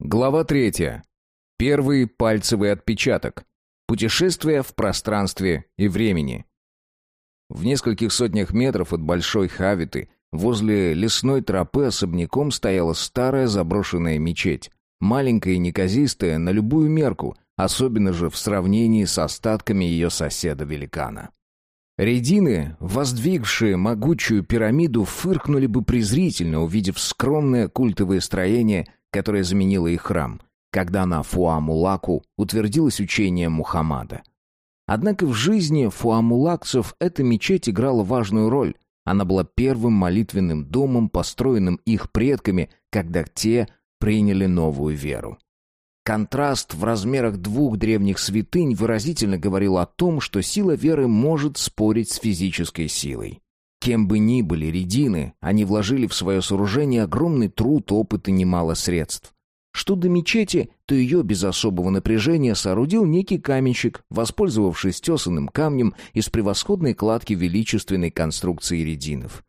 Глава третья. Первый пальцевый отпечаток. Путешествие в пространстве и времени. В нескольких сотнях метров от Большой Хавиты, возле лесной тропы особняком стояла старая заброшенная мечеть. Маленькая и неказистая на любую мерку, особенно же в сравнении с остатками ее соседа-великана. Редины, воздвигшие могучую пирамиду, фыркнули бы презрительно, увидев скромное культовое строение – которая заменила их храм, когда на Фуамулаку утвердилось учение Мухаммада. Однако в жизни фуамулакцев эта мечеть играла важную роль. Она была первым молитвенным домом, построенным их предками, когда те приняли новую веру. Контраст в размерах двух древних святынь выразительно говорил о том, что сила веры может спорить с физической силой. Кем бы ни были редины, они вложили в свое сооружение огромный труд, опыт и немало средств. Что до мечети, то ее без особого напряжения соорудил некий каменщик, воспользовавшись тесанным камнем из превосходной кладки величественной конструкции рединов.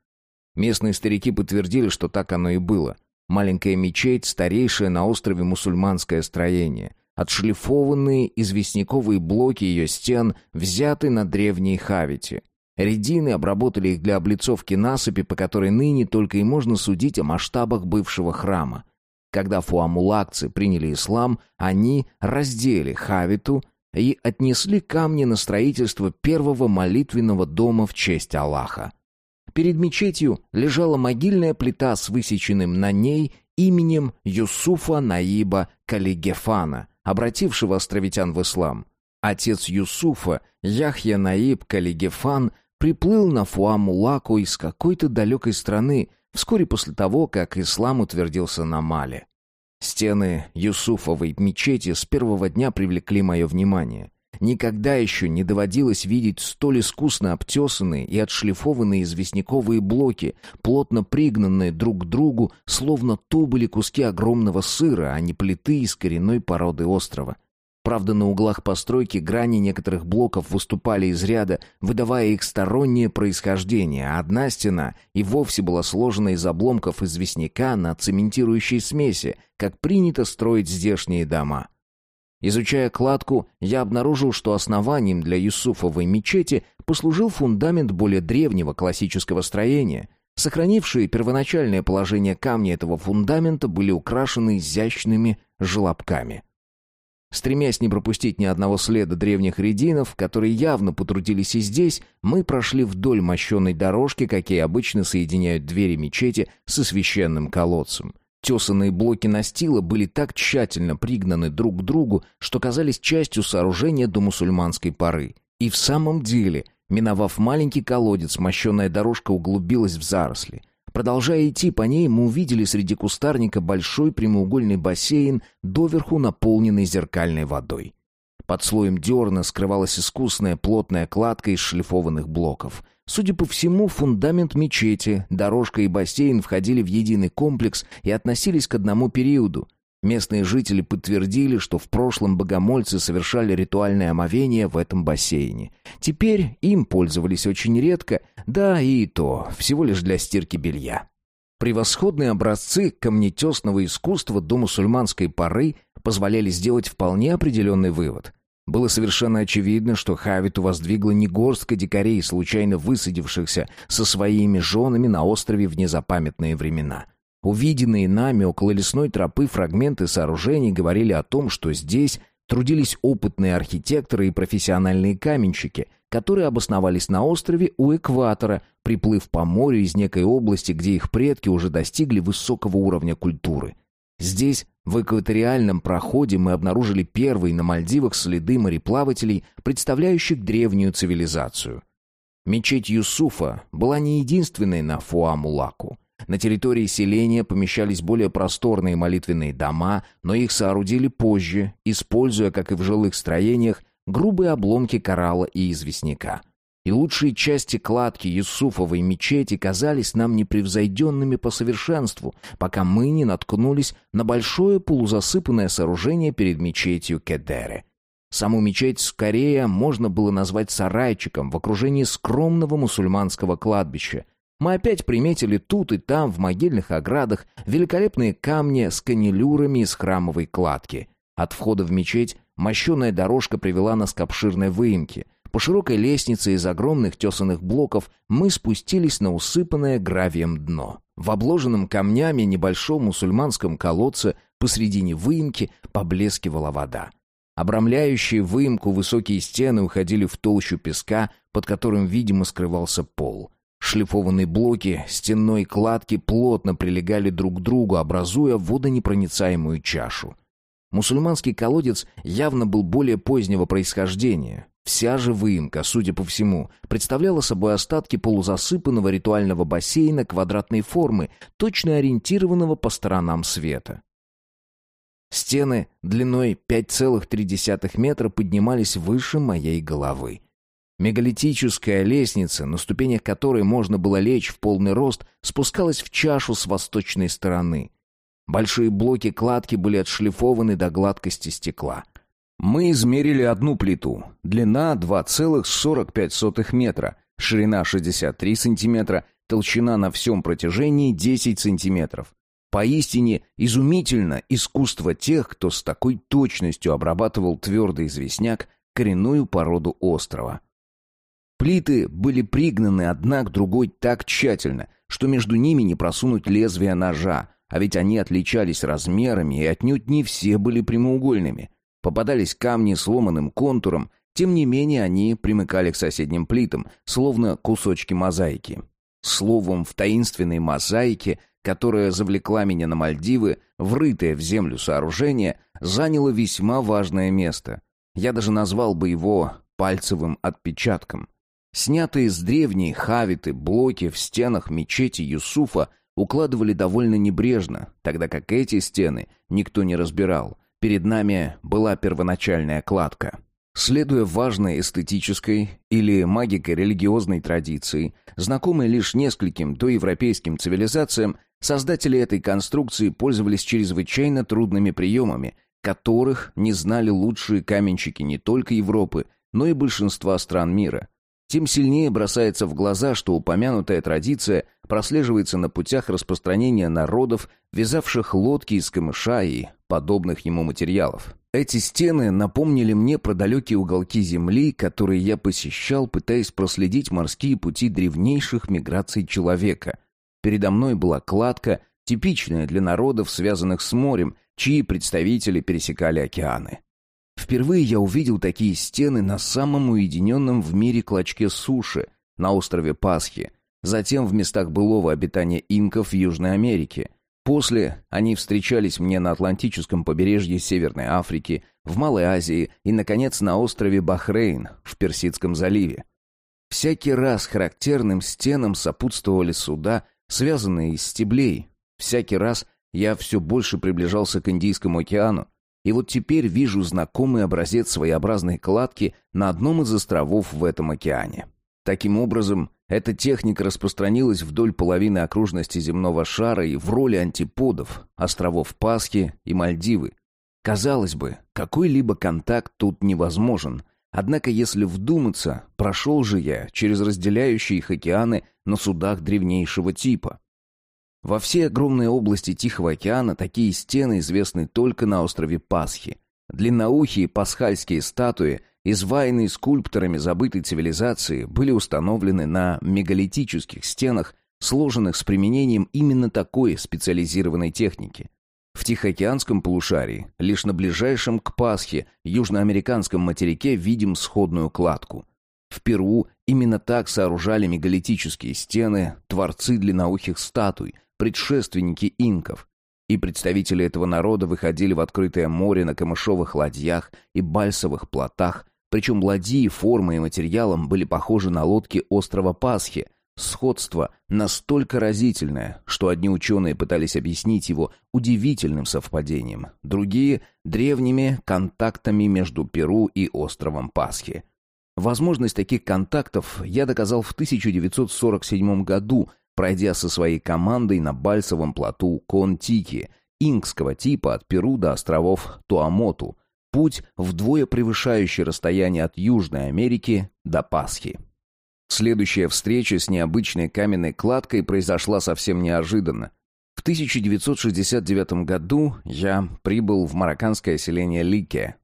Местные старики подтвердили, что так оно и было. Маленькая мечеть, старейшее на острове мусульманское строение. Отшлифованные известняковые блоки ее стен взяты на древней Хавите. Редины обработали их для облицовки насыпи, по которой ныне только и можно судить о масштабах бывшего храма. Когда фуамулакцы приняли ислам, они раздели хавиту и отнесли камни на строительство первого молитвенного дома в честь Аллаха. Перед мечетью лежала могильная плита с высеченным на ней именем Юсуфа Наиба Калигефана, обратившего островитян в ислам. Отец Юсуфа, Яхья Наиб Калигефан, приплыл на Фуамулаку из какой-то далекой страны вскоре после того, как ислам утвердился на Мале. Стены Юсуфовой мечети с первого дня привлекли мое внимание. Никогда еще не доводилось видеть столь искусно обтесанные и отшлифованные известняковые блоки, плотно пригнанные друг к другу, словно то были куски огромного сыра, а не плиты из коренной породы острова. Правда, на углах постройки грани некоторых блоков выступали из ряда, выдавая их стороннее происхождение, а одна стена и вовсе была сложена из обломков известняка на цементирующей смеси, как принято строить здешние дома. Изучая кладку, я обнаружил, что основанием для Юсуфовой мечети послужил фундамент более древнего классического строения. Сохранившие первоначальное положение камни этого фундамента были украшены изящными желобками – Стремясь не пропустить ни одного следа древних рединов, которые явно потрудились и здесь, мы прошли вдоль мощенной дорожки, какие обычно соединяют двери мечети со священным колодцем. Тесанные блоки настила были так тщательно пригнаны друг к другу, что казались частью сооружения до мусульманской поры. И в самом деле, миновав маленький колодец, мощенная дорожка углубилась в заросли. Продолжая идти по ней, мы увидели среди кустарника большой прямоугольный бассейн, доверху наполненный зеркальной водой. Под слоем дерна скрывалась искусная плотная кладка из шлифованных блоков. Судя по всему, фундамент мечети, дорожка и бассейн входили в единый комплекс и относились к одному периоду — Местные жители подтвердили, что в прошлом богомольцы совершали ритуальное омовение в этом бассейне. Теперь им пользовались очень редко, да и то всего лишь для стирки белья. Превосходные образцы камнетесного искусства до мусульманской поры позволяли сделать вполне определенный вывод. Было совершенно очевидно, что Хавиту воздвигла не горстка дикарей, случайно высадившихся со своими женами на острове в незапамятные времена – Увиденные нами около лесной тропы фрагменты сооружений говорили о том, что здесь трудились опытные архитекторы и профессиональные каменщики, которые обосновались на острове у экватора, приплыв по морю из некой области, где их предки уже достигли высокого уровня культуры. Здесь, в экваториальном проходе, мы обнаружили первые на Мальдивах следы мореплавателей, представляющих древнюю цивилизацию. Мечеть Юсуфа была не единственной на Фуамулаку. На территории селения помещались более просторные молитвенные дома, но их соорудили позже, используя, как и в жилых строениях, грубые обломки коралла и известняка. И лучшие части кладки Юсуфовой мечети казались нам непревзойденными по совершенству, пока мы не наткнулись на большое полузасыпанное сооружение перед мечетью Кедере. Саму мечеть скорее можно было назвать сарайчиком в окружении скромного мусульманского кладбища, мы опять приметили тут и там в могильных оградах великолепные камни с канилюрами из храмовой кладки. От входа в мечеть мощеная дорожка привела нас к обширной выемке. По широкой лестнице из огромных тесанных блоков мы спустились на усыпанное гравием дно. В обложенном камнями небольшом мусульманском колодце посредине выемки поблескивала вода. Обрамляющие выемку высокие стены уходили в толщу песка, под которым, видимо, скрывался пол. Шлифованные блоки стенной кладки плотно прилегали друг к другу, образуя водонепроницаемую чашу. Мусульманский колодец явно был более позднего происхождения. Вся же выемка, судя по всему, представляла собой остатки полузасыпанного ритуального бассейна квадратной формы, точно ориентированного по сторонам света. Стены длиной 5,3 метра поднимались выше моей головы. Мегалитическая лестница, на ступенях которой можно было лечь в полный рост, спускалась в чашу с восточной стороны. Большие блоки кладки были отшлифованы до гладкости стекла. Мы измерили одну плиту. Длина 2,45 метра, ширина 63 сантиметра, толщина на всем протяжении 10 сантиметров. Поистине изумительно искусство тех, кто с такой точностью обрабатывал твердый известняк, коренную породу острова. Плиты были пригнаны одна к другой так тщательно, что между ними не просунуть лезвие ножа, а ведь они отличались размерами и отнюдь не все были прямоугольными. Попадались камни с ломаным контуром, тем не менее они примыкали к соседним плитам, словно кусочки мозаики. Словом, в таинственной мозаике которая завлекла меня на Мальдивы, врытое в землю сооружение, заняло весьма важное место. Я даже назвал бы его пальцевым отпечатком. Снятые с древней хавиты блоки в стенах мечети Юсуфа укладывали довольно небрежно, тогда как эти стены никто не разбирал. Перед нами была первоначальная кладка. Следуя важной эстетической или магико-религиозной традиции, знакомой лишь нескольким доевропейским цивилизациям, Создатели этой конструкции пользовались чрезвычайно трудными приемами, которых не знали лучшие каменщики не только Европы, но и большинства стран мира. Тем сильнее бросается в глаза, что упомянутая традиция прослеживается на путях распространения народов, вязавших лодки из камыша и подобных ему материалов. Эти стены напомнили мне про далекие уголки земли, которые я посещал, пытаясь проследить морские пути древнейших миграций человека – Передо мной была кладка, типичная для народов, связанных с морем, чьи представители пересекали океаны. Впервые я увидел такие стены на самом уединенном в мире клочке суши, на острове Пасхи, затем в местах былого обитания инков в Южной Америке. После они встречались мне на Атлантическом побережье Северной Африки, в Малой Азии и, наконец, на острове Бахрейн в Персидском заливе. Всякий раз характерным стенам сопутствовали суда, связанные из стеблей. Всякий раз я все больше приближался к Индийскому океану, и вот теперь вижу знакомый образец своеобразной кладки на одном из островов в этом океане. Таким образом, эта техника распространилась вдоль половины окружности земного шара и в роли антиподов островов Пасхи и Мальдивы. Казалось бы, какой-либо контакт тут невозможен, Однако, если вдуматься, прошел же я через разделяющие их океаны на судах древнейшего типа. Во всей огромной области Тихого океана такие стены известны только на острове Пасхи. Длинноухие пасхальские статуи, изваянные скульпторами забытой цивилизации, были установлены на мегалитических стенах, сложенных с применением именно такой специализированной техники. В Тихоокеанском полушарии, лишь на ближайшем к Пасхе, южноамериканском материке видим сходную кладку. В Перу именно так сооружали мегалитические стены творцы длинноухих статуй, предшественники инков. И представители этого народа выходили в открытое море на камышовых ладьях и бальсовых плотах, причем ладьи формой и материалом были похожи на лодки острова Пасхи – Сходство настолько разительное, что одни ученые пытались объяснить его удивительным совпадением, другие — древними контактами между Перу и островом Пасхи. Возможность таких контактов я доказал в 1947 году, пройдя со своей командой на Бальсовом плоту Контики, инкского типа от Перу до островов Туамоту, путь вдвое превышающий расстояние от Южной Америки до Пасхи. Следующая встреча с необычной каменной кладкой произошла совсем неожиданно. В 1969 году я прибыл в марокканское селение Лике,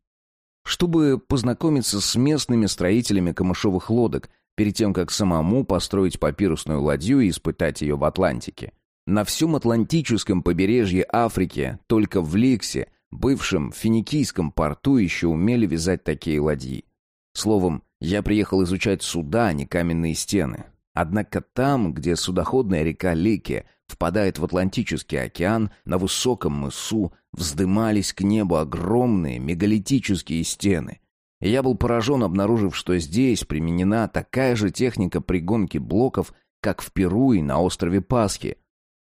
чтобы познакомиться с местными строителями камышовых лодок, перед тем, как самому построить папирусную ладью и испытать ее в Атлантике. На всем Атлантическом побережье Африки, только в Ликсе, бывшем финикийском порту, еще умели вязать такие ладьи. Словом, я приехал изучать суда, а не каменные стены. Однако там, где судоходная река Лике впадает в Атлантический океан, на высоком мысу вздымались к небу огромные мегалитические стены. Я был поражен, обнаружив, что здесь применена такая же техника пригонки блоков, как в Перу и на острове Пасхи.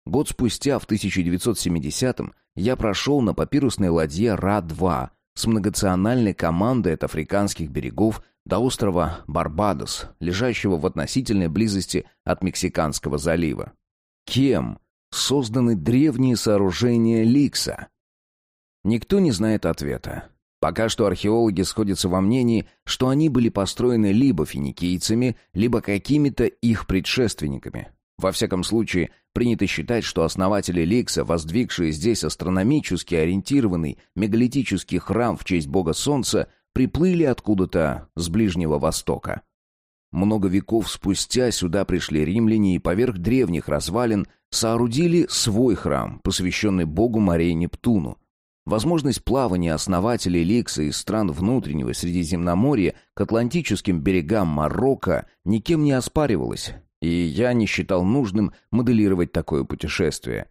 Год спустя, в 1970-м, я прошел на папирусной ладье Ра-2 с многонациональной командой от африканских берегов до острова Барбадос, лежащего в относительной близости от Мексиканского залива. Кем созданы древние сооружения Ликса? Никто не знает ответа. Пока что археологи сходятся во мнении, что они были построены либо финикийцами, либо какими-то их предшественниками. Во всяком случае, принято считать, что основатели Ликса, воздвигшие здесь астрономически ориентированный мегалитический храм в честь бога Солнца, приплыли откуда-то с Ближнего Востока. Много веков спустя сюда пришли римляне и поверх древних развалин соорудили свой храм, посвященный богу морей Нептуну. Возможность плавания основателей Ликса из стран внутреннего Средиземноморья к атлантическим берегам Марокко никем не оспаривалась, и я не считал нужным моделировать такое путешествие.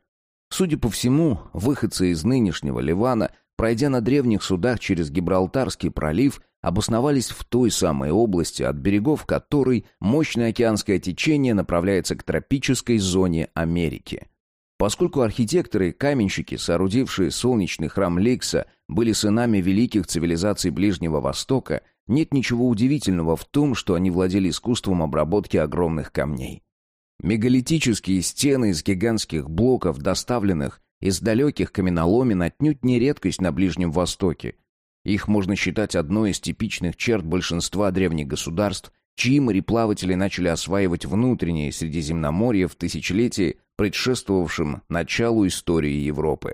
Судя по всему, выходцы из нынешнего Ливана, пройдя на древних судах через Гибралтарский пролив, обосновались в той самой области, от берегов которой мощное океанское течение направляется к тропической зоне Америки. Поскольку архитекторы каменщики, соорудившие солнечный храм Ликса, были сынами великих цивилизаций Ближнего Востока, нет ничего удивительного в том, что они владели искусством обработки огромных камней. Мегалитические стены из гигантских блоков, доставленных из далеких каменоломен, отнюдь не редкость на Ближнем Востоке – их можно считать одной из типичных черт большинства древних государств, чьи мореплаватели начали осваивать внутреннее Средиземноморье в тысячелетии, предшествовавшем началу истории Европы.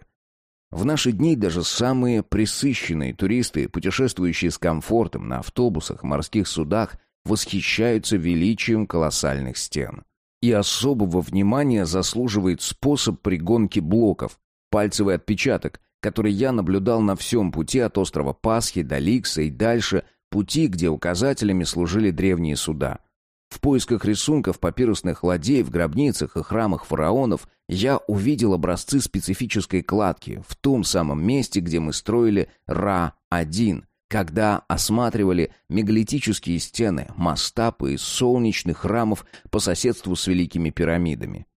В наши дни даже самые присыщенные туристы, путешествующие с комфортом на автобусах, морских судах, восхищаются величием колоссальных стен. И особого внимания заслуживает способ пригонки блоков, пальцевый отпечаток, который я наблюдал на всем пути от острова Пасхи до Ликса и дальше, пути, где указателями служили древние суда. В поисках рисунков папирусных ладей в гробницах и храмах фараонов я увидел образцы специфической кладки в том самом месте, где мы строили Ра-1, когда осматривали мегалитические стены, мастапы из солнечных храмов по соседству с великими пирамидами.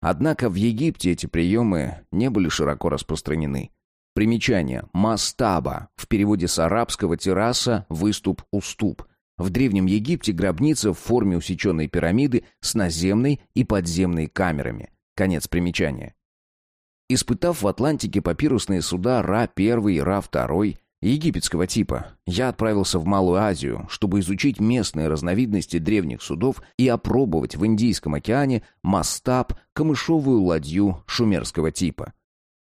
Однако в Египте эти приемы не были широко распространены. Примечание. Мастаба. В переводе с арабского терраса, выступ, уступ. В Древнем Египте гробница в форме усеченной пирамиды с наземной и подземной камерами. Конец примечания. Испытав в Атлантике папирусные суда Ра-1 и Ра-2 египетского типа, я отправился в Малую Азию, чтобы изучить местные разновидности древних судов и опробовать в Индийском океане мастаб камышовую ладью шумерского типа.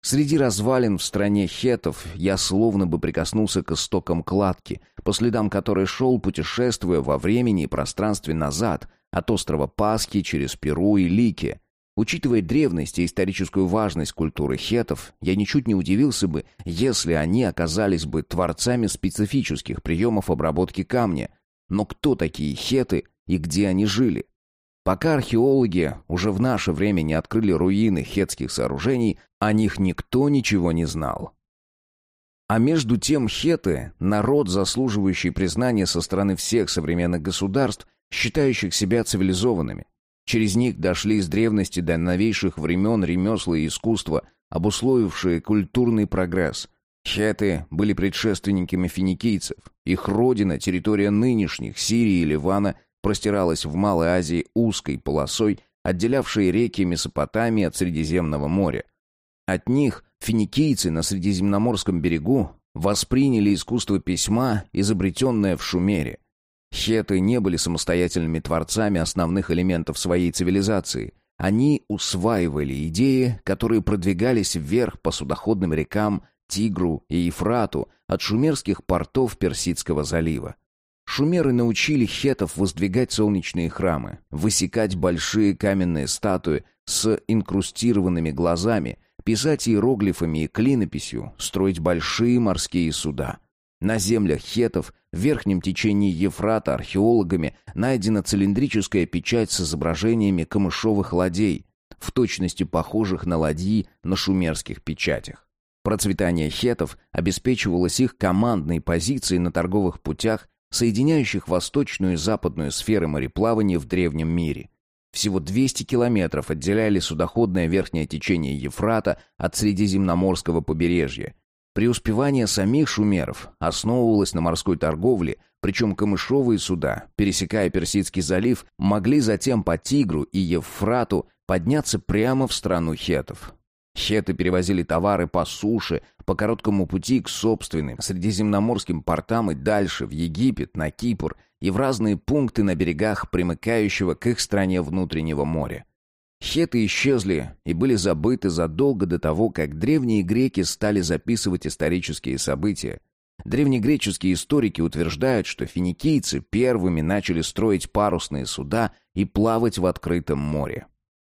Среди развалин в стране хетов я словно бы прикоснулся к истокам кладки, по следам которой шел, путешествуя во времени и пространстве назад, от острова Пасхи через Перу и Лики. Учитывая древность и историческую важность культуры хетов, я ничуть не удивился бы, если они оказались бы творцами специфических приемов обработки камня. Но кто такие хеты и где они жили? Пока археологи уже в наше время не открыли руины хетских сооружений, о них никто ничего не знал. А между тем хеты – народ, заслуживающий признания со стороны всех современных государств, считающих себя цивилизованными. Через них дошли из древности до новейших времен ремесла и искусства, обусловившие культурный прогресс. Хеты были предшественниками финикийцев. Их родина, территория нынешних Сирии и Ливана – простиралась в Малой Азии узкой полосой, отделявшей реки Месопотамии от Средиземного моря. От них финикийцы на Средиземноморском берегу восприняли искусство письма, изобретенное в Шумере. Хеты не были самостоятельными творцами основных элементов своей цивилизации. Они усваивали идеи, которые продвигались вверх по судоходным рекам Тигру и Ефрату от шумерских портов Персидского залива. Шумеры научили хетов воздвигать солнечные храмы, высекать большие каменные статуи с инкрустированными глазами, писать иероглифами и клинописью, строить большие морские суда. На землях хетов в верхнем течении Ефрата археологами найдена цилиндрическая печать с изображениями камышовых ладей, в точности похожих на ладьи на шумерских печатях. Процветание хетов обеспечивалось их командной позицией на торговых путях, соединяющих восточную и западную сферы мореплавания в древнем мире. Всего 200 километров отделяли судоходное верхнее течение Ефрата от Средиземноморского побережья. Преуспевание самих шумеров основывалось на морской торговле, причем камышовые суда, пересекая Персидский залив, могли затем по Тигру и Ефрату подняться прямо в страну хетов. Хеты перевозили товары по суше, по короткому пути к собственным средиземноморским портам и дальше, в Египет, на Кипр и в разные пункты на берегах примыкающего к их стране внутреннего моря. Хеты исчезли и были забыты задолго до того, как древние греки стали записывать исторические события. Древнегреческие историки утверждают, что финикийцы первыми начали строить парусные суда и плавать в открытом море.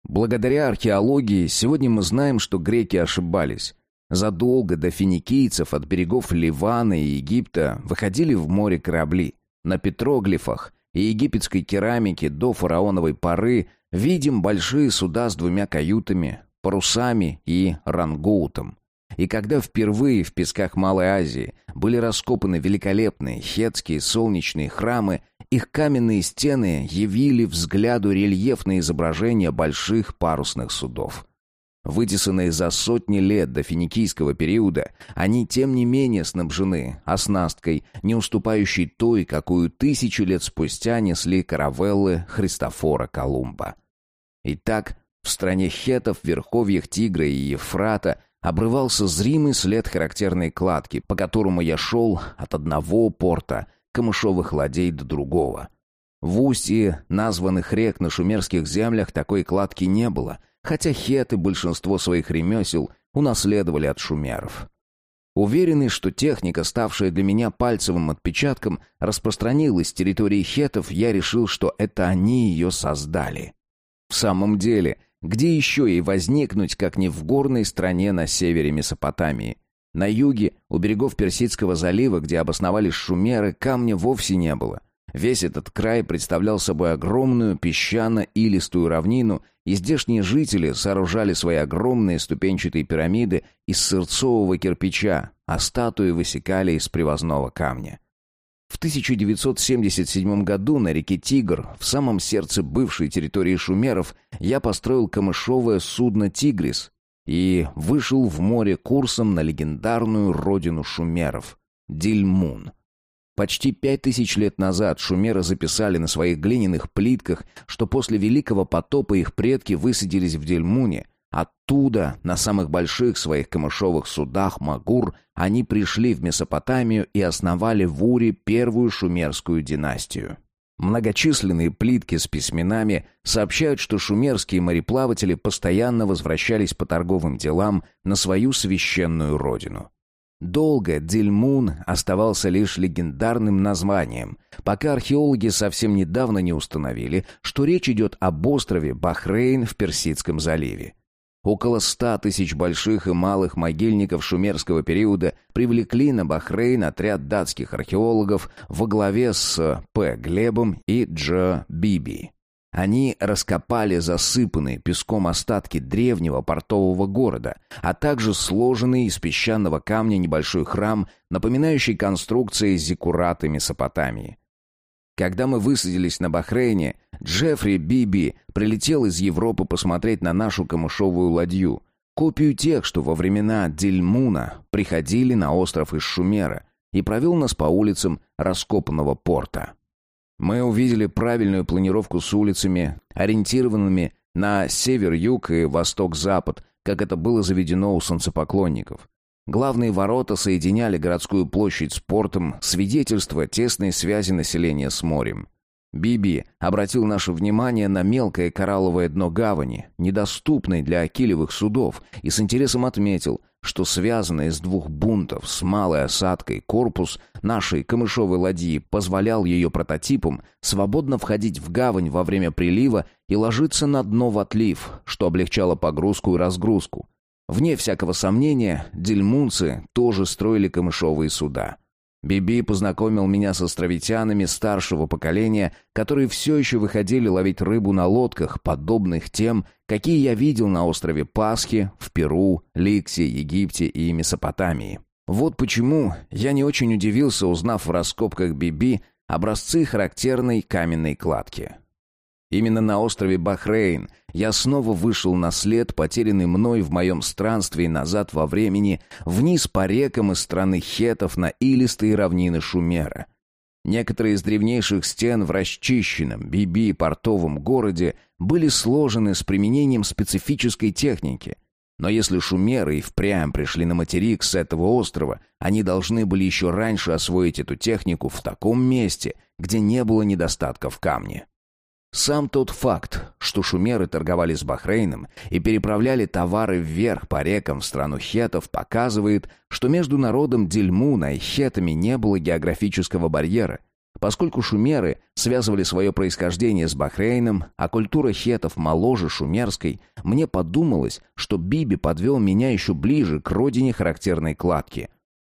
Благодаря археологии сегодня мы знаем, что греки ошибались. Задолго до финикийцев от берегов Ливана и Египта выходили в море корабли. На петроглифах и египетской керамике до фараоновой поры видим большие суда с двумя каютами, парусами и рангоутом. И когда впервые в песках Малой Азии были раскопаны великолепные хетские солнечные храмы, их каменные стены явили взгляду рельефные изображения больших парусных судов. Вытесанные за сотни лет до финикийского периода, они тем не менее снабжены оснасткой, не уступающей той, какую тысячу лет спустя несли каравеллы Христофора Колумба. Итак, в стране хетов, верховьях Тигра и Ефрата обрывался зримый след характерной кладки, по которому я шел от одного порта камышовых ладей до другого. В устье названных рек на шумерских землях такой кладки не было, хотя хеты большинство своих ремесел унаследовали от шумеров. Уверенный, что техника, ставшая для меня пальцевым отпечатком, распространилась с территории хетов, я решил, что это они ее создали. В самом деле, где еще ей возникнуть, как не в горной стране на севере Месопотамии? На юге, у берегов Персидского залива, где обосновались шумеры, камня вовсе не было. Весь этот край представлял собой огромную песчано-илистую равнину, и здешние жители сооружали свои огромные ступенчатые пирамиды из сырцового кирпича, а статуи высекали из привозного камня. В 1977 году на реке Тигр, в самом сердце бывшей территории шумеров, я построил камышовое судно «Тигрис», и вышел в море курсом на легендарную родину шумеров – Дильмун. Почти пять тысяч лет назад шумеры записали на своих глиняных плитках, что после Великого потопа их предки высадились в Дельмуне. Оттуда, на самых больших своих камышовых судах Магур, они пришли в Месопотамию и основали в Уре первую шумерскую династию. Многочисленные плитки с письменами сообщают, что шумерские мореплаватели постоянно возвращались по торговым делам на свою священную родину. Долго Дильмун оставался лишь легендарным названием, пока археологи совсем недавно не установили, что речь идет об острове Бахрейн в Персидском заливе. Около ста тысяч больших и малых могильников шумерского периода привлекли на Бахрейн отряд датских археологов во главе с П. Глебом и Дж. Биби. Они раскопали засыпанные песком остатки древнего портового города, а также сложенный из песчаного камня небольшой храм, напоминающий конструкции зиккураты Месопотамии. Когда мы высадились на Бахрейне, Джеффри Биби прилетел из Европы посмотреть на нашу камышовую ладью, копию тех, что во времена Дельмуна приходили на остров из Шумера, и провел нас по улицам раскопанного порта. Мы увидели правильную планировку с улицами, ориентированными на север-юг и восток-запад, как это было заведено у солнцепоклонников. Главные ворота соединяли городскую площадь с портом, свидетельство тесной связи населения с морем. Биби обратил наше внимание на мелкое коралловое дно гавани, недоступной для акилевых судов, и с интересом отметил, что связанный из двух бунтов с малой осадкой корпус нашей камышовой ладьи позволял ее прототипам свободно входить в гавань во время прилива и ложиться на дно в отлив, что облегчало погрузку и разгрузку. Вне всякого сомнения, дельмунцы тоже строили камышовые суда. Биби познакомил меня с островитянами старшего поколения, которые все еще выходили ловить рыбу на лодках, подобных тем, какие я видел на острове Пасхи, в Перу, Ликсе, Египте и Месопотамии. Вот почему я не очень удивился, узнав в раскопках Биби образцы характерной каменной кладки. Именно на острове Бахрейн я снова вышел на след, потерянный мной в моем странстве назад во времени, вниз по рекам из страны хетов на илистые равнины Шумера. Некоторые из древнейших стен в расчищенном Биби портовом городе были сложены с применением специфической техники. Но если шумеры и впрямь пришли на материк с этого острова, они должны были еще раньше освоить эту технику в таком месте, где не было недостатка в камне. Сам тот факт, что шумеры торговали с Бахрейном и переправляли товары вверх по рекам в страну хетов, показывает, что между народом Дельмуна и хетами не было географического барьера. Поскольку шумеры связывали свое происхождение с Бахрейном, а культура хетов моложе шумерской, мне подумалось, что Биби подвел меня еще ближе к родине характерной кладки.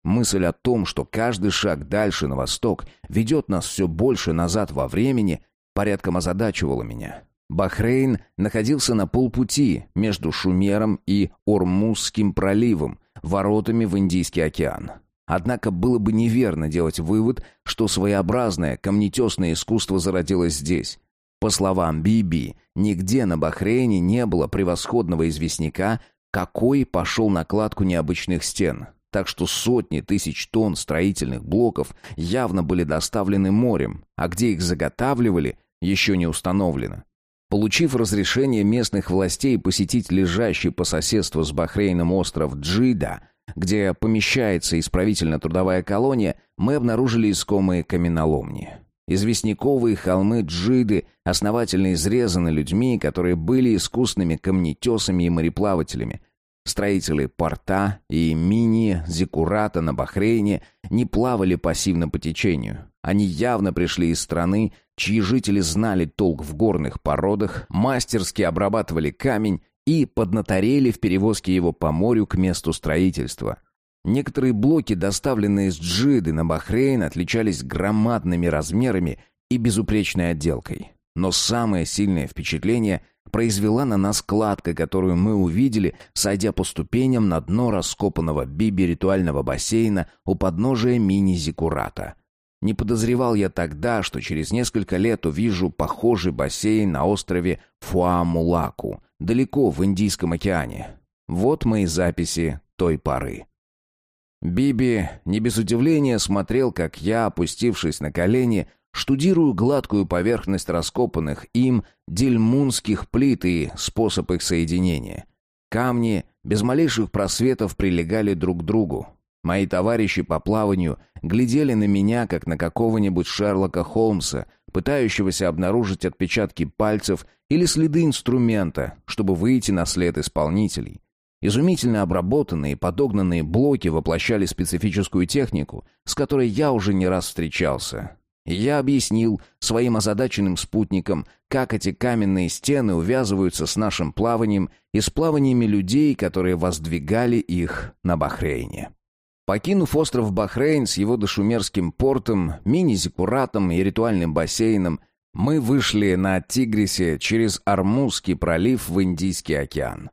Мысль о том, что каждый шаг дальше на восток ведет нас все больше назад во времени, порядком озадачивало меня. Бахрейн находился на полпути между Шумером и Ормузским проливом, воротами в Индийский океан. Однако было бы неверно делать вывод, что своеобразное камнетесное искусство зародилось здесь. По словам Биби, нигде на Бахрейне не было превосходного известняка, какой пошел на кладку необычных стен. Так что сотни тысяч тонн строительных блоков явно были доставлены морем, а где их заготавливали, еще не установлено. Получив разрешение местных властей посетить лежащий по соседству с Бахрейном остров Джида, где помещается исправительно-трудовая колония, мы обнаружили искомые каменоломни. Известняковые холмы Джиды основательно изрезаны людьми, которые были искусными камнетесами и мореплавателями. Строители порта и мини-зиккурата на Бахрейне не плавали пассивно по течению. Они явно пришли из страны, чьи жители знали толк в горных породах, мастерски обрабатывали камень и поднаторели в перевозке его по морю к месту строительства. Некоторые блоки, доставленные из Джиды на Бахрейн, отличались громадными размерами и безупречной отделкой. Но самое сильное впечатление произвела на нас кладка, которую мы увидели, сойдя по ступеням на дно раскопанного биби ритуального бассейна у подножия мини-зиккурата — не подозревал я тогда, что через несколько лет увижу похожий бассейн на острове Фуамулаку, далеко в Индийском океане. Вот мои записи той поры. Биби не без удивления смотрел, как я, опустившись на колени, штудирую гладкую поверхность раскопанных им дельмунских плит и способ их соединения. Камни без малейших просветов прилегали друг к другу, Мои товарищи по плаванию глядели на меня, как на какого-нибудь Шерлока Холмса, пытающегося обнаружить отпечатки пальцев или следы инструмента, чтобы выйти на след исполнителей. Изумительно обработанные и подогнанные блоки воплощали специфическую технику, с которой я уже не раз встречался. я объяснил своим озадаченным спутникам, как эти каменные стены увязываются с нашим плаванием и с плаваниями людей, которые воздвигали их на Бахрейне. Покинув остров Бахрейн с его дошумерским портом, мини-зиккуратом и ритуальным бассейном, мы вышли на Тигрисе через Армузский пролив в Индийский океан.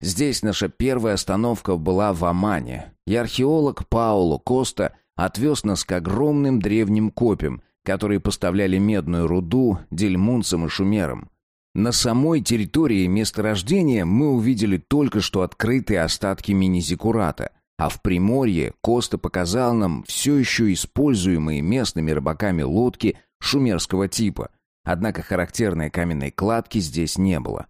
Здесь наша первая остановка была в Омане, и археолог Пауло Коста отвез нас к огромным древним копьям, которые поставляли медную руду дельмунцам и шумерам. На самой территории месторождения мы увидели только что открытые остатки мини-зиккурата — а в Приморье Коста показал нам все еще используемые местными рыбаками лодки шумерского типа, однако характерной каменной кладки здесь не было.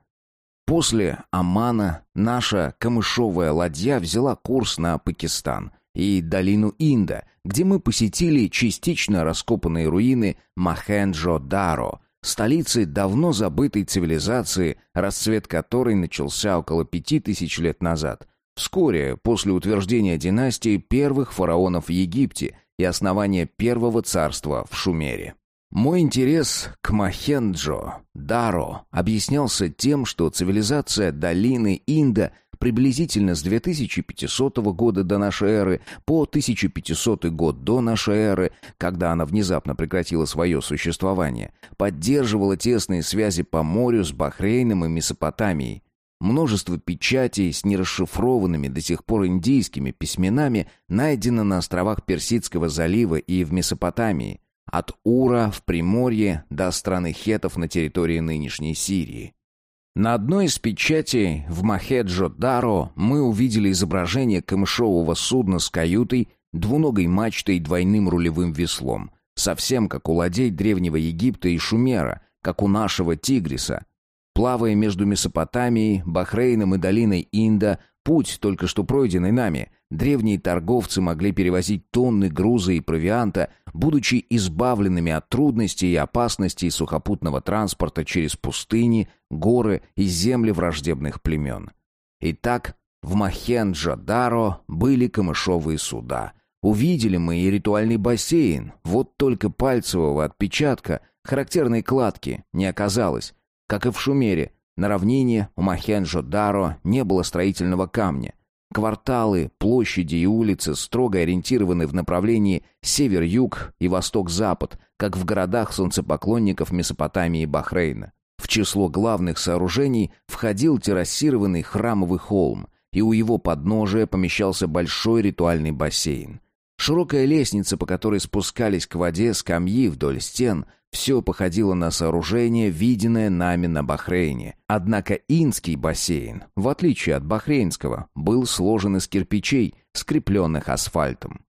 После Омана наша камышовая ладья взяла курс на Пакистан и долину Инда, где мы посетили частично раскопанные руины Махенджо-Даро, столицы давно забытой цивилизации, расцвет которой начался около пяти тысяч лет назад, вскоре после утверждения династии первых фараонов в Египте и основания первого царства в Шумере. Мой интерес к Махенджо, Даро, объяснялся тем, что цивилизация долины Инда приблизительно с 2500 года до нашей эры по 1500 год до нашей эры, когда она внезапно прекратила свое существование, поддерживала тесные связи по морю с Бахрейном и Месопотамией. Множество печатей с нерасшифрованными до сих пор индийскими письменами найдено на островах Персидского залива и в Месопотамии, от Ура в Приморье до страны хетов на территории нынешней Сирии. На одной из печатей в Махеджо-Даро мы увидели изображение камышового судна с каютой, двуногой мачтой и двойным рулевым веслом, совсем как у ладей древнего Египта и Шумера, как у нашего Тигриса. Плавая между Месопотамией, Бахрейном и долиной Инда, путь, только что пройденный нами, древние торговцы могли перевозить тонны груза и провианта, будучи избавленными от трудностей и опасностей сухопутного транспорта через пустыни, горы и земли враждебных племен. Итак, в Махенджо-Даро были камышовые суда. Увидели мы и ритуальный бассейн, вот только пальцевого отпечатка, характерной кладки, не оказалось. Как и в Шумере, на равнине у Махенджо-Даро не было строительного камня. Кварталы, площади и улицы строго ориентированы в направлении север-юг и восток-запад, как в городах солнцепоклонников Месопотамии и Бахрейна. В число главных сооружений входил террасированный храмовый холм, и у его подножия помещался большой ритуальный бассейн. Широкая лестница, по которой спускались к воде скамьи вдоль стен, все походило на сооружение, виденное нами на Бахрейне. Однако инский бассейн, в отличие от бахрейнского, был сложен из кирпичей, скрепленных асфальтом.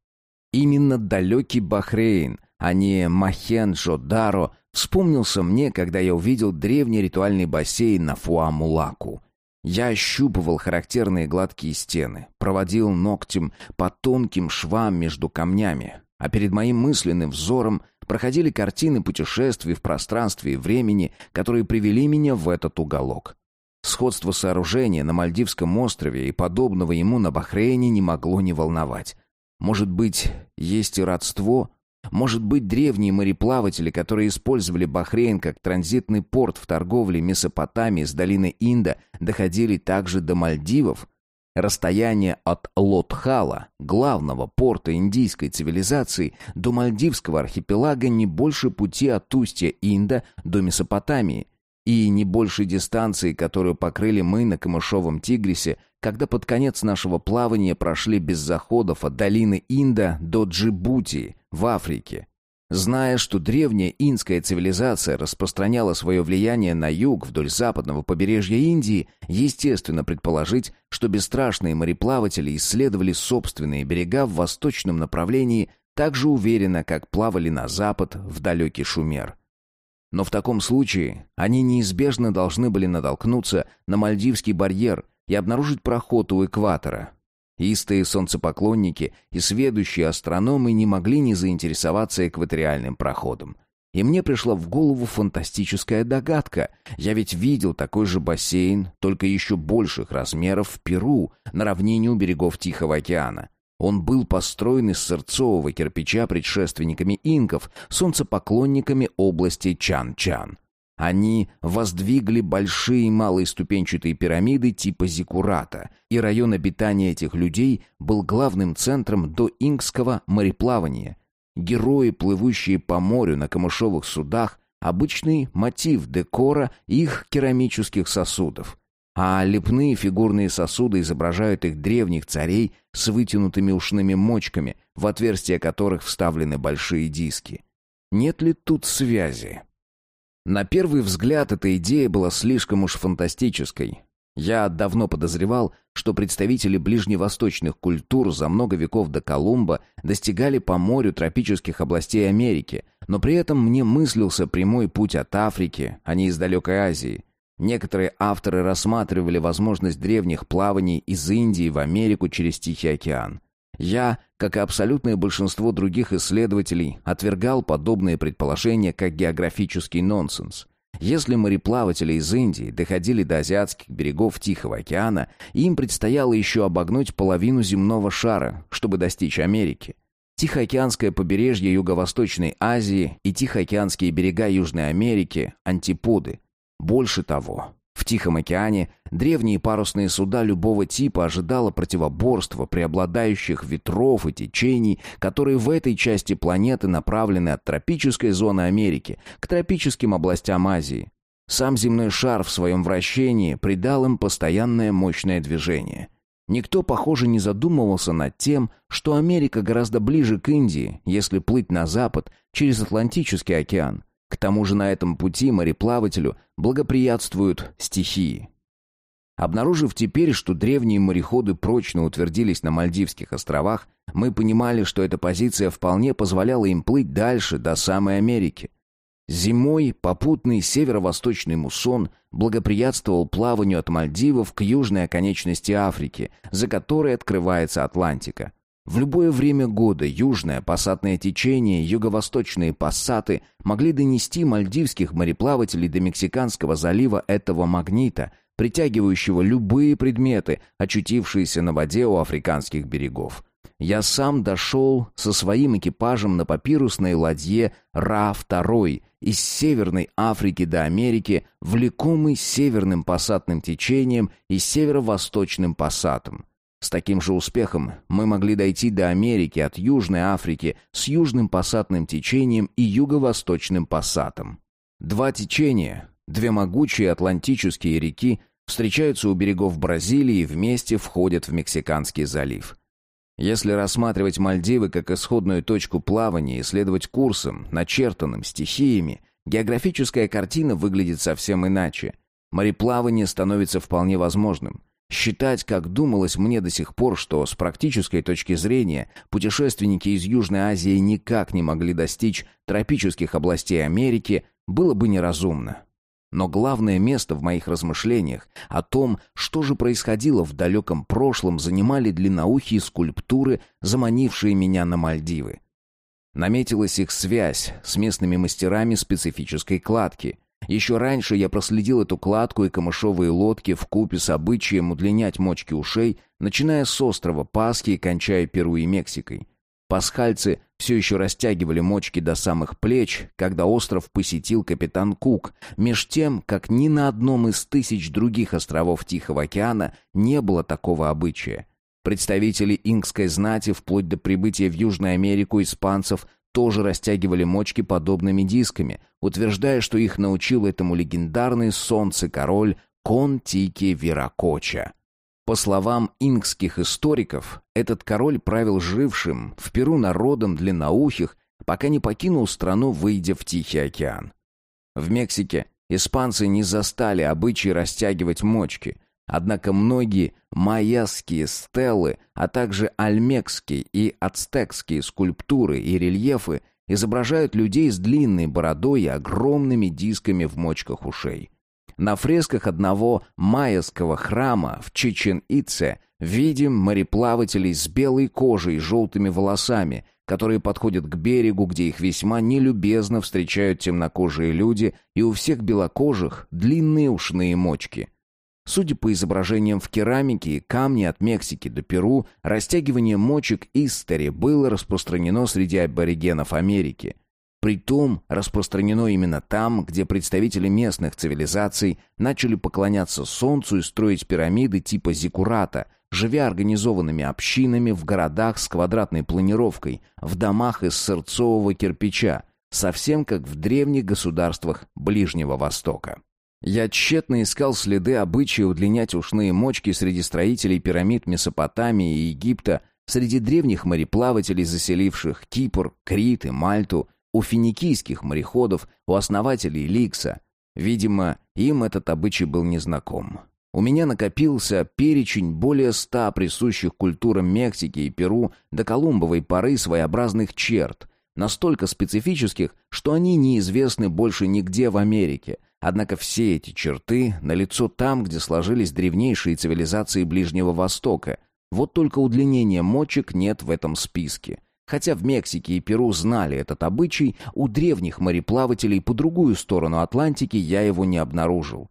Именно далекий Бахрейн, а не Махенджо-Даро, вспомнился мне, когда я увидел древний ритуальный бассейн на Фуамулаку. Я ощупывал характерные гладкие стены, проводил ногтем по тонким швам между камнями, а перед моим мысленным взором проходили картины путешествий в пространстве и времени, которые привели меня в этот уголок. Сходство сооружения на Мальдивском острове и подобного ему на Бахрейне не могло не волновать. Может быть, есть и родство, может быть, древние мореплаватели, которые использовали Бахрейн как транзитный порт в торговле Месопотамии с долины Инда, доходили также до Мальдивов? Расстояние от Лотхала, главного порта индийской цивилизации, до Мальдивского архипелага не больше пути от устья Инда до Месопотамии, и не больше дистанции, которую покрыли мы на Камышовом Тигрисе, когда под конец нашего плавания прошли без заходов от долины Инда до Джибути в Африке. Зная, что древняя инская цивилизация распространяла свое влияние на юг вдоль западного побережья Индии, естественно предположить, что бесстрашные мореплаватели исследовали собственные берега в восточном направлении так же уверенно, как плавали на запад в далекий Шумер. Но в таком случае они неизбежно должны были натолкнуться на Мальдивский барьер и обнаружить проход у экватора. Истые солнцепоклонники и сведущие астрономы не могли не заинтересоваться экваториальным проходом. И мне пришла в голову фантастическая догадка. Я ведь видел такой же бассейн, только еще больших размеров в Перу, на равнине у берегов Тихого океана. Он был построен из сырцового кирпича предшественниками инков, солнцепоклонниками области Чан-Чан. Они воздвигли большие и малые ступенчатые пирамиды типа зиккурата, и район обитания этих людей был главным центром до инкского мореплавания. Герои, плывущие по морю на камышовых судах, обычный мотив декора их керамических сосудов – а лепные фигурные сосуды изображают их древних царей с вытянутыми ушными мочками, в отверстия которых вставлены большие диски. Нет ли тут связи? На первый взгляд эта идея была слишком уж фантастической. Я давно подозревал, что представители ближневосточных культур за много веков до Колумба достигали по морю тропических областей Америки, но при этом мне мыслился прямой путь от Африки, а не из далекой Азии – Некоторые авторы рассматривали возможность древних плаваний из Индии в Америку через Тихий океан. Я, как и абсолютное большинство других исследователей, отвергал подобные предположения как географический нонсенс. Если мореплаватели из Индии доходили до азиатских берегов Тихого океана, им предстояло еще обогнуть половину земного шара, чтобы достичь Америки. Тихоокеанское побережье Юго-Восточной Азии и Тихоокеанские берега Южной Америки – антиподы. Больше того, в Тихом океане древние парусные суда любого типа ожидало противоборства преобладающих ветров и течений, которые в этой части планеты направлены от тропической зоны Америки к тропическим областям Азии. Сам земной шар в своем вращении придал им постоянное мощное движение. Никто, похоже, не задумывался над тем, что Америка гораздо ближе к Индии, если плыть на запад через Атлантический океан – к тому же на этом пути мореплавателю благоприятствуют стихии. Обнаружив теперь, что древние мореходы прочно утвердились на Мальдивских островах, мы понимали, что эта позиция вполне позволяла им плыть дальше, до самой Америки. Зимой попутный северо-восточный муссон благоприятствовал плаванию от Мальдивов к южной оконечности Африки, за которой открывается Атлантика. В любое время года южное пассатное течение юго-восточные пассаты могли донести мальдивских мореплавателей до Мексиканского залива этого магнита, притягивающего любые предметы, очутившиеся на воде у африканских берегов. Я сам дошел со своим экипажем на папирусной ладье Ра-2 из Северной Африки до Америки, влекомый северным пассатным течением и северо-восточным пассатом. С таким же успехом мы могли дойти до Америки от Южной Африки с южным пассатным течением и юго-восточным пассатом. Два течения, две могучие атлантические реки, встречаются у берегов Бразилии и вместе входят в Мексиканский залив. Если рассматривать Мальдивы как исходную точку плавания и следовать курсам, начертанным стихиями, географическая картина выглядит совсем иначе. Мореплавание становится вполне возможным – Считать, как думалось мне до сих пор, что с практической точки зрения путешественники из Южной Азии никак не могли достичь тропических областей Америки, было бы неразумно. Но главное место в моих размышлениях о том, что же происходило в далеком прошлом, занимали длинноухие скульптуры, заманившие меня на Мальдивы. Наметилась их связь с местными мастерами специфической кладки. Еще раньше я проследил эту кладку и камышовые лодки в купе с обычаем удлинять мочки ушей, начиная с острова Пасхи и кончая Перу и Мексикой. Пасхальцы все еще растягивали мочки до самых плеч, когда остров посетил капитан Кук, меж тем, как ни на одном из тысяч других островов Тихого океана не было такого обычая. Представители инкской знати вплоть до прибытия в Южную Америку испанцев тоже растягивали мочки подобными дисками, утверждая, что их научил этому легендарный солнце-король Контики Виракоча. По словам инкских историков, этот король правил жившим в Перу народом длинноухих, пока не покинул страну, выйдя в Тихий океан. В Мексике испанцы не застали обычаи растягивать мочки, Однако многие майяские стелы, а также альмекские и ацтекские скульптуры и рельефы изображают людей с длинной бородой и огромными дисками в мочках ушей. На фресках одного майяского храма в Чичен-Ице видим мореплавателей с белой кожей и желтыми волосами, которые подходят к берегу, где их весьма нелюбезно встречают темнокожие люди, и у всех белокожих длинные ушные мочки. Судя по изображениям в керамике и камне от Мексики до Перу, растягивание мочек истори было распространено среди аборигенов Америки. Притом распространено именно там, где представители местных цивилизаций начали поклоняться солнцу и строить пирамиды типа зиккурата, живя организованными общинами в городах с квадратной планировкой, в домах из сырцового кирпича, совсем как в древних государствах Ближнего Востока. Я тщетно искал следы обычая удлинять ушные мочки среди строителей пирамид Месопотамии и Египта, среди древних мореплавателей, заселивших Кипр, Крит и Мальту, у финикийских мореходов, у основателей Ликса. Видимо, им этот обычай был незнаком. У меня накопился перечень более ста присущих культурам Мексики и Перу до колумбовой поры своеобразных черт, настолько специфических, что они неизвестны больше нигде в Америке – Однако все эти черты налицо там, где сложились древнейшие цивилизации Ближнего Востока. Вот только удлинения мочек нет в этом списке. Хотя в Мексике и Перу знали этот обычай, у древних мореплавателей по другую сторону Атлантики я его не обнаружил.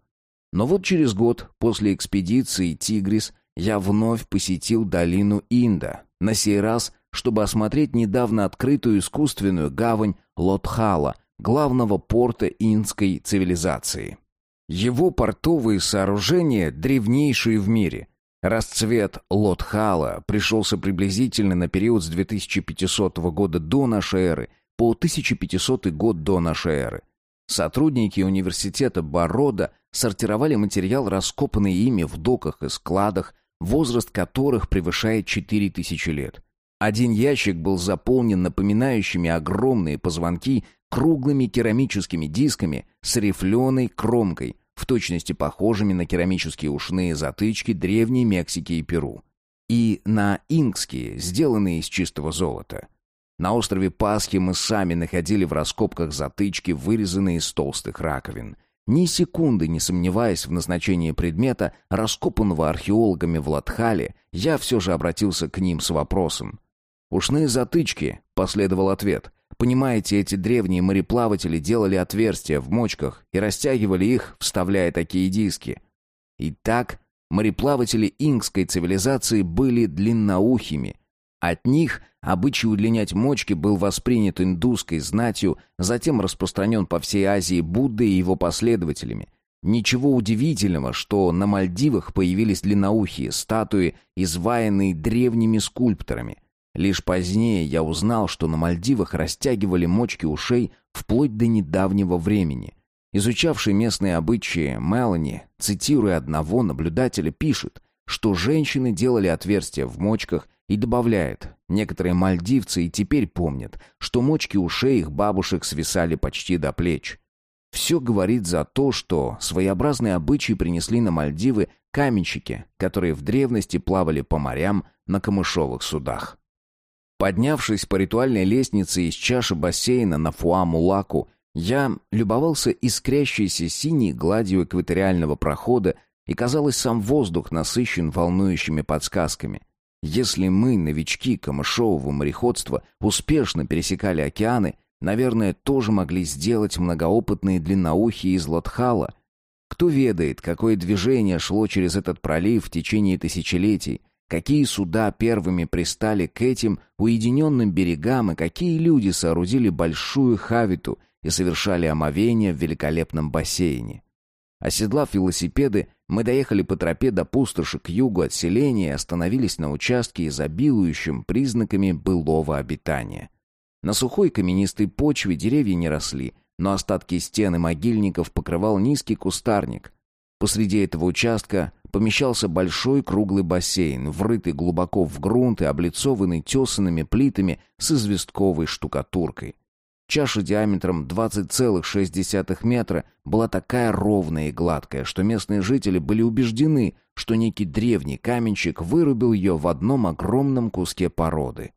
Но вот через год после экспедиции «Тигрис» я вновь посетил долину Инда, на сей раз, чтобы осмотреть недавно открытую искусственную гавань Лотхала, главного порта инской цивилизации. Его портовые сооружения древнейшие в мире. Расцвет Лотхала пришелся приблизительно на период с 2500 года до нашей эры по 1500 год до нашей эры. Сотрудники университета Борода сортировали материал, раскопанный ими в доках и складах, возраст которых превышает 4000 лет. Один ящик был заполнен напоминающими огромные позвонки круглыми керамическими дисками с рифленой кромкой, в точности похожими на керамические ушные затычки древней Мексики и Перу, и на инкские, сделанные из чистого золота. На острове Пасхи мы сами находили в раскопках затычки, вырезанные из толстых раковин. Ни секунды не сомневаясь в назначении предмета, раскопанного археологами в Латхале, я все же обратился к ним с вопросом. «Ушные затычки», — последовал ответ. «Понимаете, эти древние мореплаватели делали отверстия в мочках и растягивали их, вставляя такие диски. Итак, мореплаватели инкской цивилизации были длинноухими, от них обычай удлинять мочки был воспринят индусской знатью, затем распространен по всей Азии Буддой и его последователями. Ничего удивительного, что на Мальдивах появились длинноухие статуи, изваянные древними скульпторами. Лишь позднее я узнал, что на Мальдивах растягивали мочки ушей вплоть до недавнего времени. Изучавший местные обычаи Мелани, цитируя одного наблюдателя, пишет, что женщины делали отверстия в мочках и добавляет, некоторые мальдивцы и теперь помнят, что мочки ушей их бабушек свисали почти до плеч. Все говорит за то, что своеобразные обычаи принесли на Мальдивы каменщики, которые в древности плавали по морям на камышовых судах. Поднявшись по ритуальной лестнице из чаши бассейна на Фуамулаку, я любовался искрящейся синей гладью экваториального прохода, и, казалось, сам воздух насыщен волнующими подсказками — если мы, новички камышового мореходства, успешно пересекали океаны, наверное, тоже могли сделать многоопытные длинноухие из Лотхала. Кто ведает, какое движение шло через этот пролив в течение тысячелетий, какие суда первыми пристали к этим уединенным берегам и какие люди соорудили большую хавиту и совершали омовение в великолепном бассейне. Оседлав велосипеды, мы доехали по тропе до пустоши к югу от селения и остановились на участке, изобилующем признаками былого обитания. На сухой каменистой почве деревья не росли, но остатки стены могильников покрывал низкий кустарник. Посреди этого участка помещался большой круглый бассейн, врытый глубоко в грунт и облицованный тесанными плитами с известковой штукатуркой. Чаша диаметром 20,6 метра была такая ровная и гладкая, что местные жители были убеждены, что некий древний каменщик вырубил ее в одном огромном куске породы.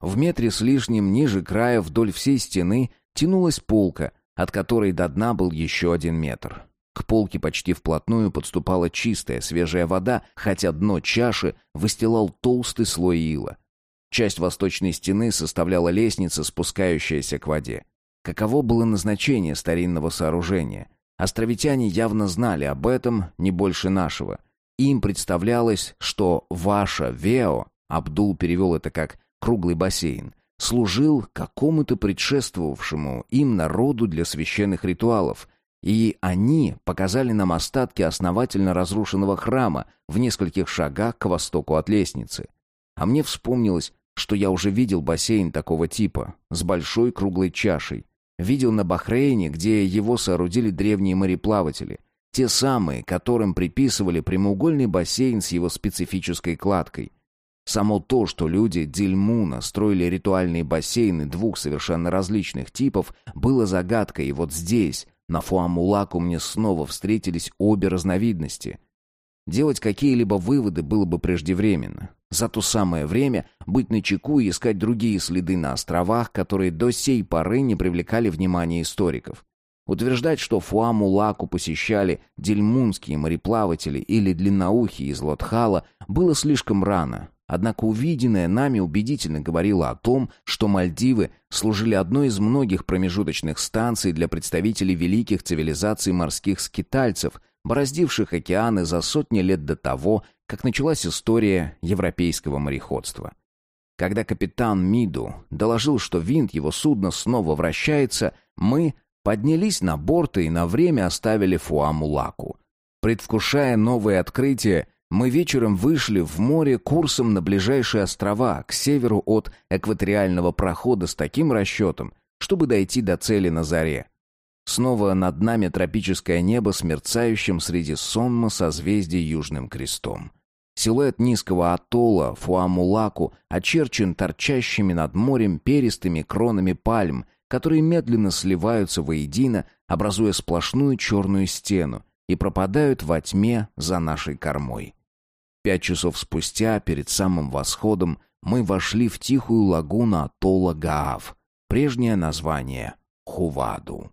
В метре с лишним ниже края вдоль всей стены тянулась полка, от которой до дна был еще один метр. К полке почти вплотную подступала чистая, свежая вода, хотя дно чаши выстилал толстый слой ила. Часть восточной стены составляла лестница, спускающаяся к воде. Каково было назначение старинного сооружения? Островитяне явно знали об этом не больше нашего. Им представлялось, что ваша Вео, Абдул перевел это как «круглый бассейн», служил какому-то предшествовавшему им народу для священных ритуалов, и они показали нам остатки основательно разрушенного храма в нескольких шагах к востоку от лестницы. А мне вспомнилось, что я уже видел бассейн такого типа, с большой круглой чашей. Видел на Бахрейне, где его соорудили древние мореплаватели. Те самые, которым приписывали прямоугольный бассейн с его специфической кладкой. Само то, что люди Дильмуна строили ритуальные бассейны двух совершенно различных типов, было загадкой, и вот здесь, на Фуамулаку, мне снова встретились обе разновидности. Делать какие-либо выводы было бы преждевременно. За то самое время быть начеку и искать другие следы на островах, которые до сей поры не привлекали внимания историков. Утверждать, что Фуамулаку посещали дельмунские мореплаватели или длинноухие из Лотхала, было слишком рано. Однако увиденное нами убедительно говорило о том, что Мальдивы служили одной из многих промежуточных станций для представителей великих цивилизаций морских скитальцев, бороздивших океаны за сотни лет до того, как началась история европейского мореходства. Когда капитан Миду доложил, что винт его судна снова вращается, мы поднялись на борт и на время оставили Фуамулаку. Предвкушая новые открытия, мы вечером вышли в море курсом на ближайшие острова, к северу от экваториального прохода с таким расчетом, чтобы дойти до цели на заре. Снова над нами тропическое небо с мерцающим среди сонма созвездий Южным крестом. Силуэт низкого атолла Фуамулаку очерчен торчащими над морем перистыми кронами пальм, которые медленно сливаются воедино, образуя сплошную черную стену, и пропадают во тьме за нашей кормой. Пять часов спустя, перед самым восходом, мы вошли в тихую лагуну атолла Гаав, прежнее название Хуваду.